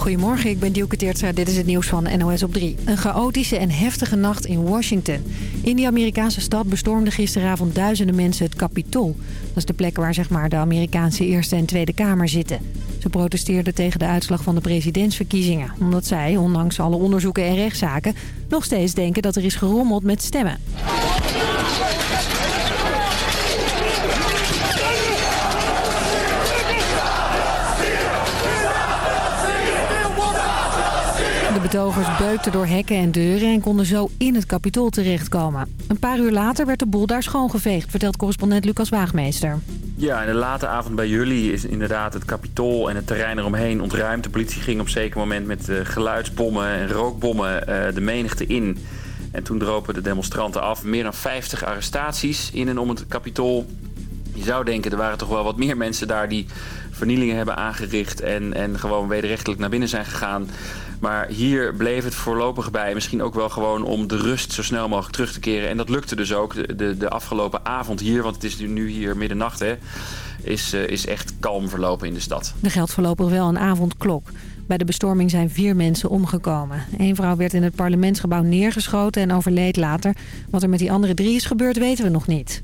Goedemorgen, ik ben Dielke Teertstra. Dit is het nieuws van NOS op 3. Een chaotische en heftige nacht in Washington. In die Amerikaanse stad bestormden gisteravond duizenden mensen het Capitool. Dat is de plek waar zeg maar, de Amerikaanse Eerste en Tweede Kamer zitten. Ze protesteerden tegen de uitslag van de presidentsverkiezingen. Omdat zij, ondanks alle onderzoeken en rechtszaken... nog steeds denken dat er is gerommeld met stemmen. Betogers beukten door hekken en deuren en konden zo in het kapitool terechtkomen. Een paar uur later werd de boel daar schoongeveegd, vertelt correspondent Lucas Waagmeester. Ja, in de late avond bij jullie is inderdaad het kapitool en het terrein eromheen ontruimd. De politie ging op zeker moment met uh, geluidsbommen en rookbommen uh, de menigte in. En toen dropen de demonstranten af. Meer dan 50 arrestaties in en om het kapitool. Je zou denken, er waren toch wel wat meer mensen daar die vernielingen hebben aangericht en, en gewoon wederrechtelijk naar binnen zijn gegaan. Maar hier bleef het voorlopig bij. Misschien ook wel gewoon om de rust zo snel mogelijk terug te keren. En dat lukte dus ook de, de, de afgelopen avond hier. Want het is nu hier middernacht hè. Is, uh, is echt kalm verlopen in de stad. Er geldt voorlopig wel een avondklok. Bij de bestorming zijn vier mensen omgekomen. Eén vrouw werd in het parlementsgebouw neergeschoten en overleed later. Wat er met die andere drie is gebeurd weten we nog niet.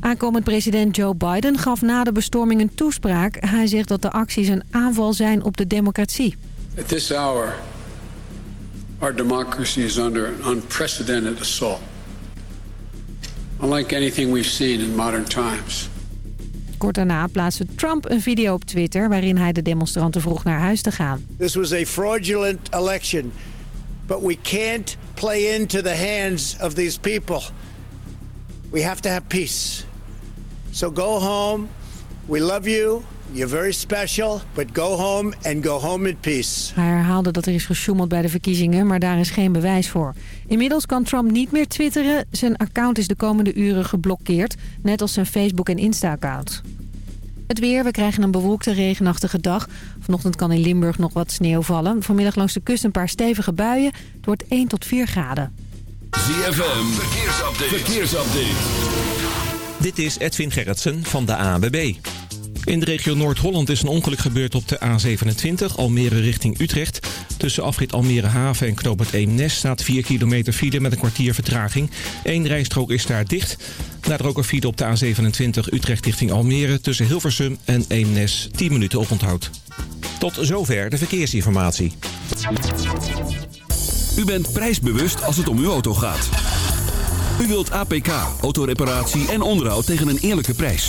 Aankomend president Joe Biden gaf na de bestorming een toespraak. Hij zegt dat de acties een aanval zijn op de democratie. At this hour, our democracy is under an unprecedented assault. Unlike anything we've seen in modern times. Kort daarna plaatste Trump een video op Twitter... waarin hij de demonstranten vroeg naar huis te gaan. This was a fraudulent election. But we can't play into the hands of these people. We have to have peace. So go home. We love you. You're very special, but go home and go home in peace. Hij herhaalde dat er is gesjoemeld bij de verkiezingen, maar daar is geen bewijs voor. Inmiddels kan Trump niet meer twitteren. Zijn account is de komende uren geblokkeerd, net als zijn Facebook- en Insta-account. Het weer, we krijgen een bewolkte regenachtige dag. Vanochtend kan in Limburg nog wat sneeuw vallen. Vanmiddag langs de kust een paar stevige buien. Het wordt 1 tot 4 graden. ZFM, verkeersupdate. verkeersupdate. Dit is Edwin Gerritsen van de ANWB. In de regio Noord-Holland is een ongeluk gebeurd op de A27, Almere richting Utrecht. Tussen afrit Almere Haven en Knoopert Eemnes staat 4 kilometer file met een kwartier vertraging. Eén rijstrook is daar dicht. Daardoor ook een file op de A27 Utrecht richting Almere tussen Hilversum en Eemnes 10 minuten oponthoud. Tot zover de verkeersinformatie. U bent prijsbewust als het om uw auto gaat. U wilt APK, autoreparatie en onderhoud tegen een eerlijke prijs.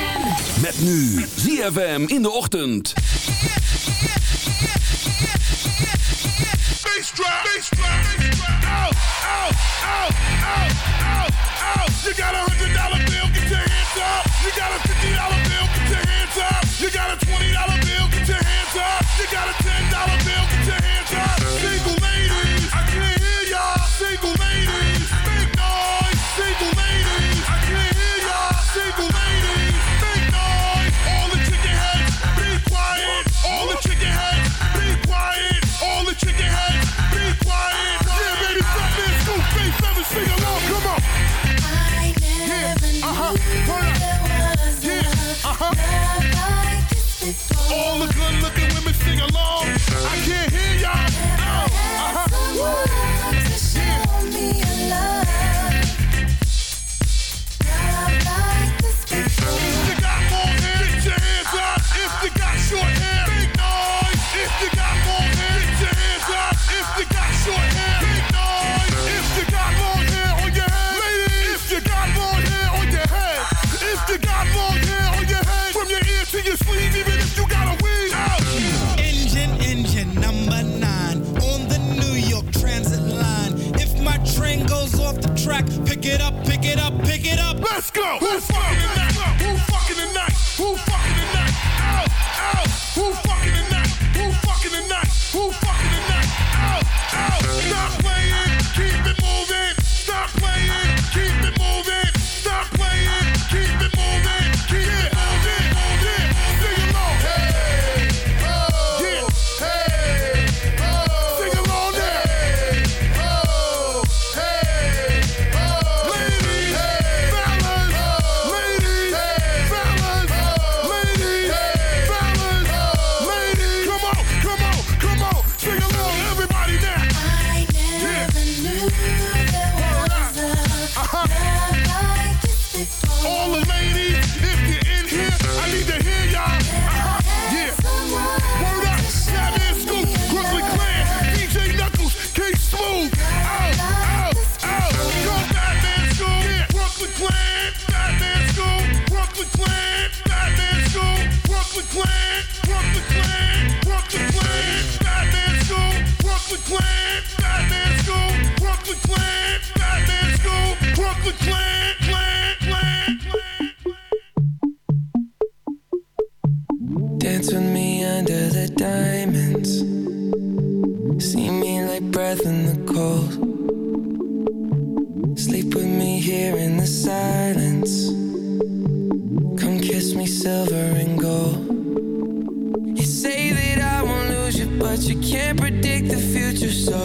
Met nu ZFM in de ochtend. Drop. You got a hundred dollar bill, get your hands up. You got a fifty dollar bill, get your hands up. You got a twenty dollar bill, get your hands up. You got a ten dollar bill, get your hands up. Pick it up, pick it up, pick it up. Let's go. Let's go.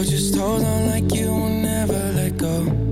just hold on like you will never let go.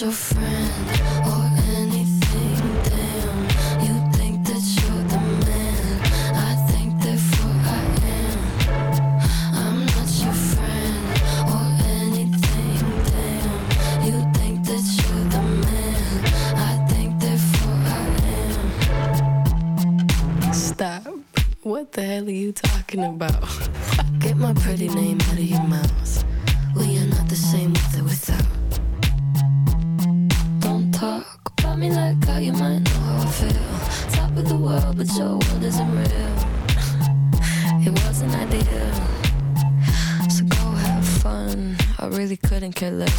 your friend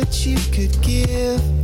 that you could give.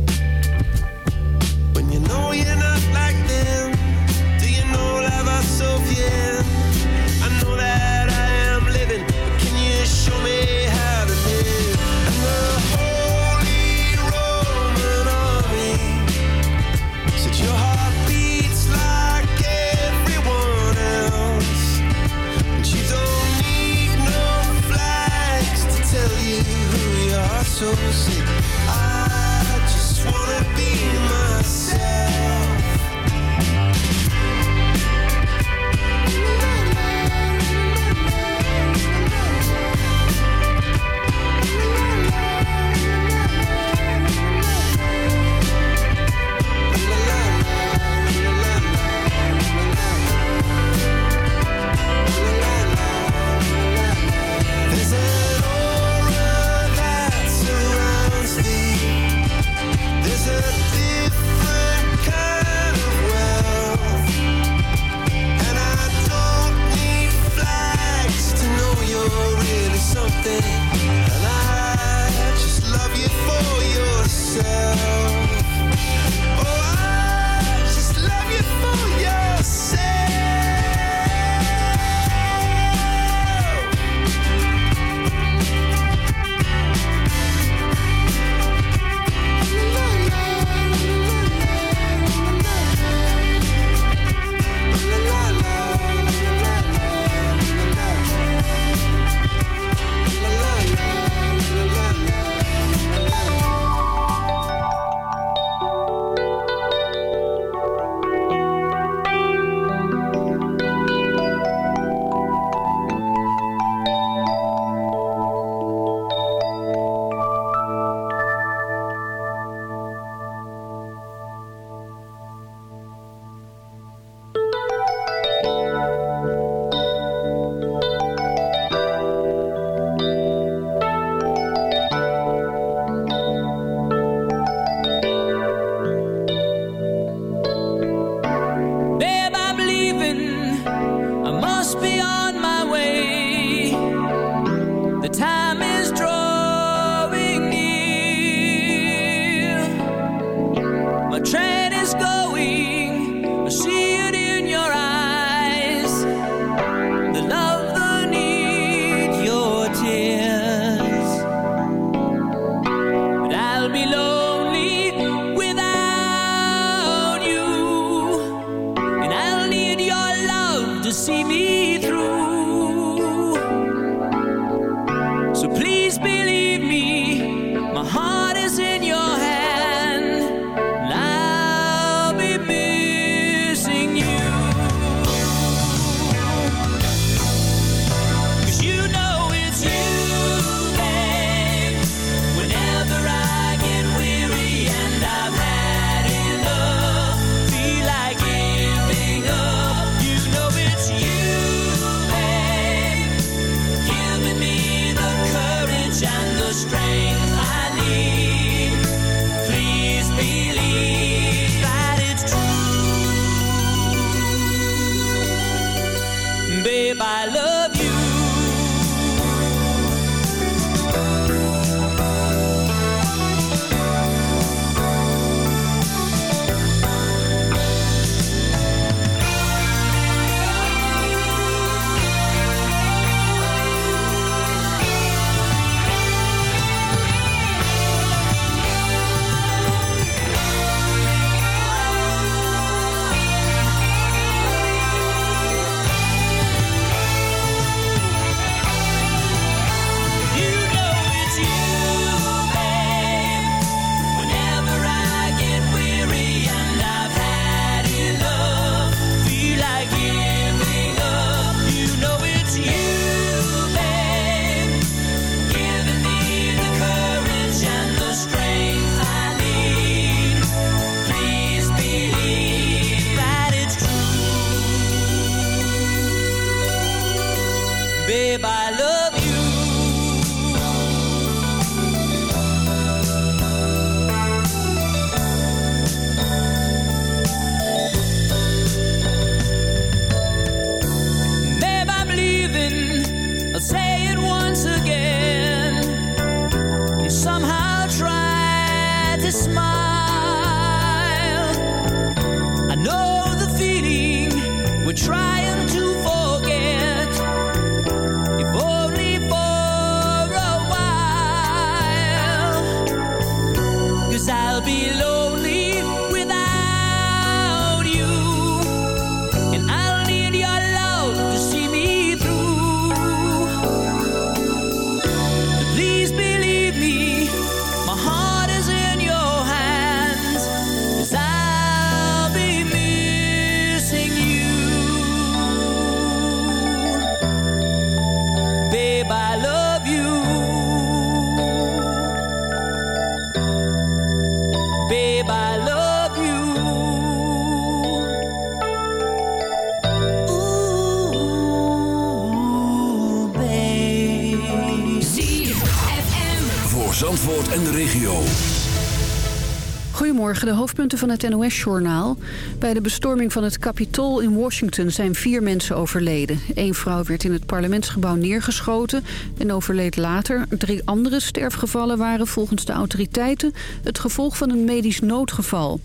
Van het NOS-journaal. Bij de bestorming van het Capitool in Washington zijn vier mensen overleden. Eén vrouw werd in het parlementsgebouw neergeschoten en overleed later. Drie andere sterfgevallen waren volgens de autoriteiten het gevolg van een medisch noodgeval.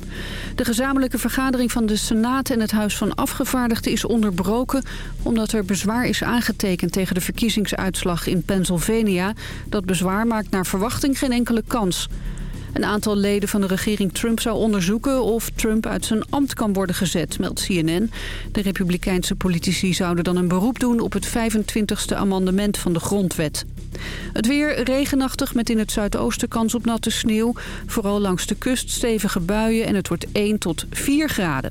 De gezamenlijke vergadering van de Senaat en het Huis van Afgevaardigden is onderbroken... omdat er bezwaar is aangetekend tegen de verkiezingsuitslag in Pennsylvania. Dat bezwaar maakt naar verwachting geen enkele kans. Een aantal leden van de regering Trump zou onderzoeken of Trump uit zijn ambt kan worden gezet, meldt CNN. De republikeinse politici zouden dan een beroep doen op het 25e amendement van de grondwet. Het weer regenachtig met in het zuidoosten kans op natte sneeuw. Vooral langs de kust stevige buien en het wordt 1 tot 4 graden.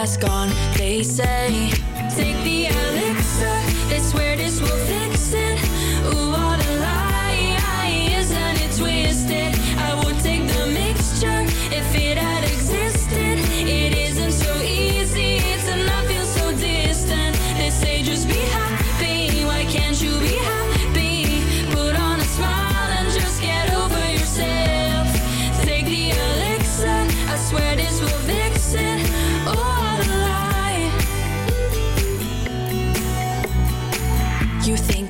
mask on, they say. Take the elixir, they swear this will fix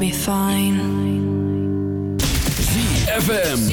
be fine. ZFM.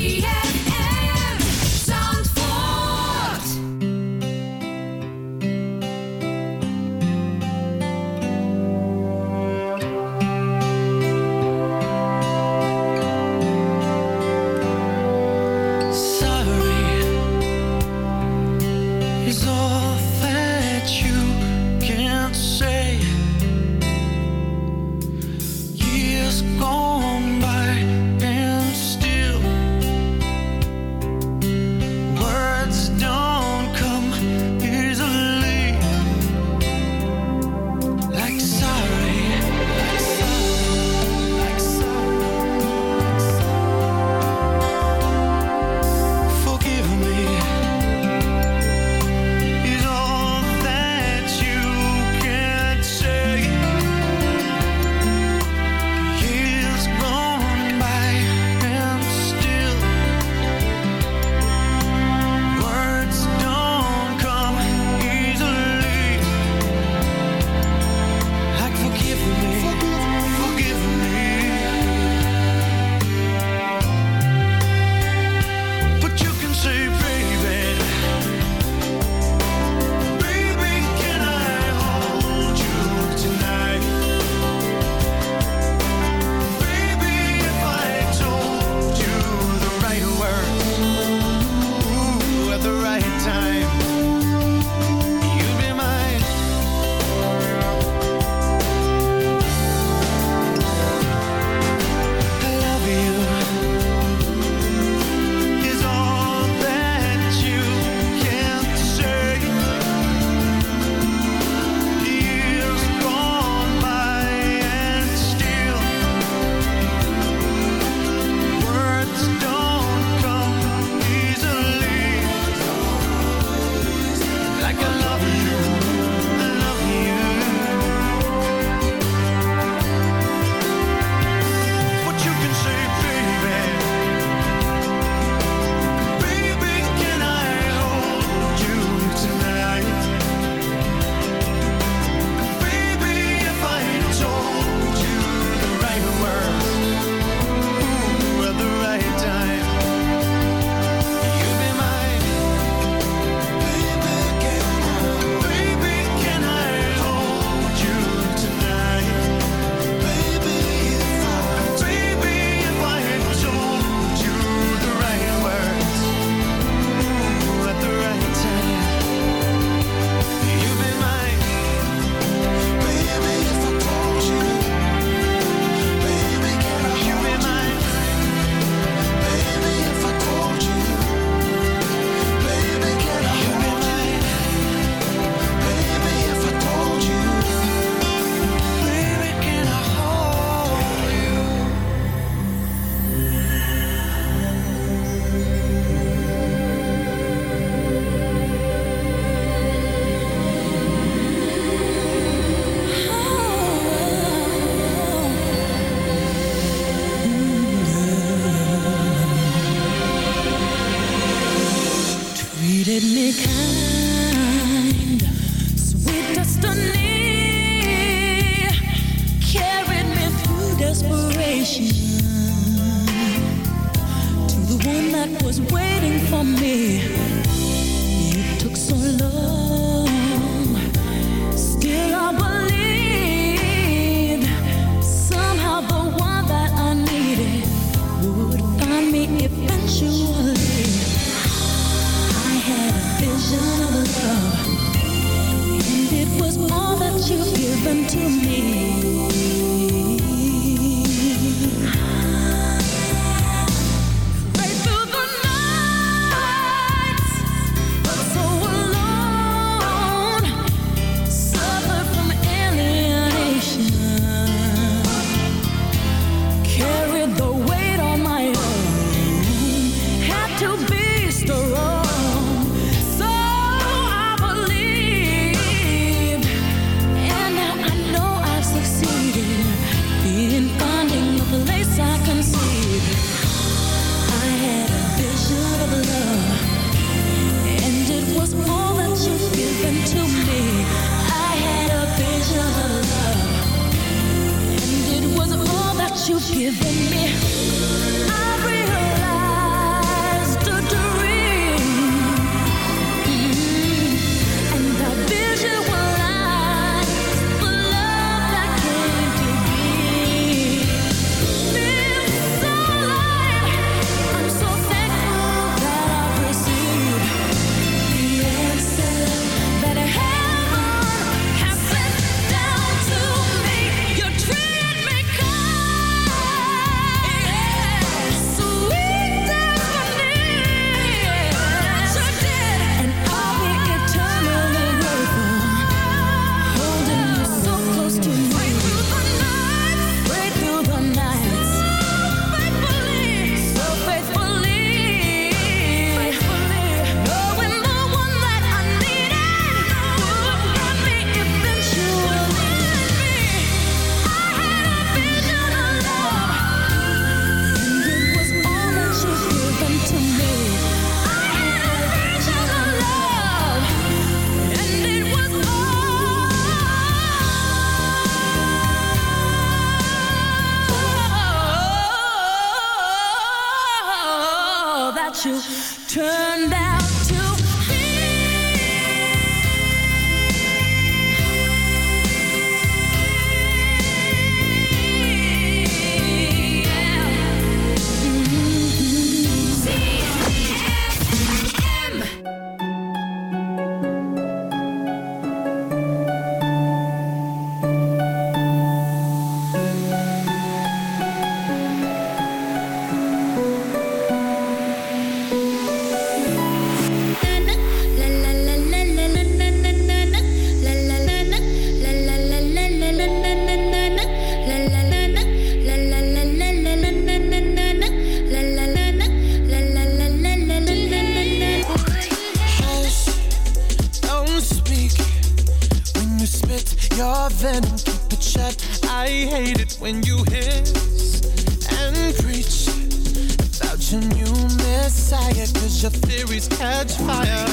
desire, cause your theories catch fire.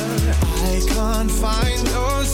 I can't find those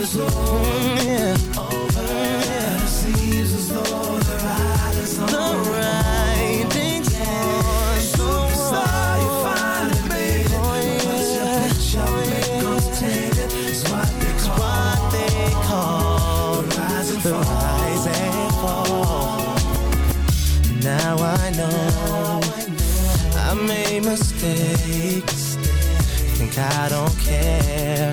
is over the ride is The becomes tainted It's what they call, The rise and fall, rise and fall. Now I know I made mistakes Think I don't care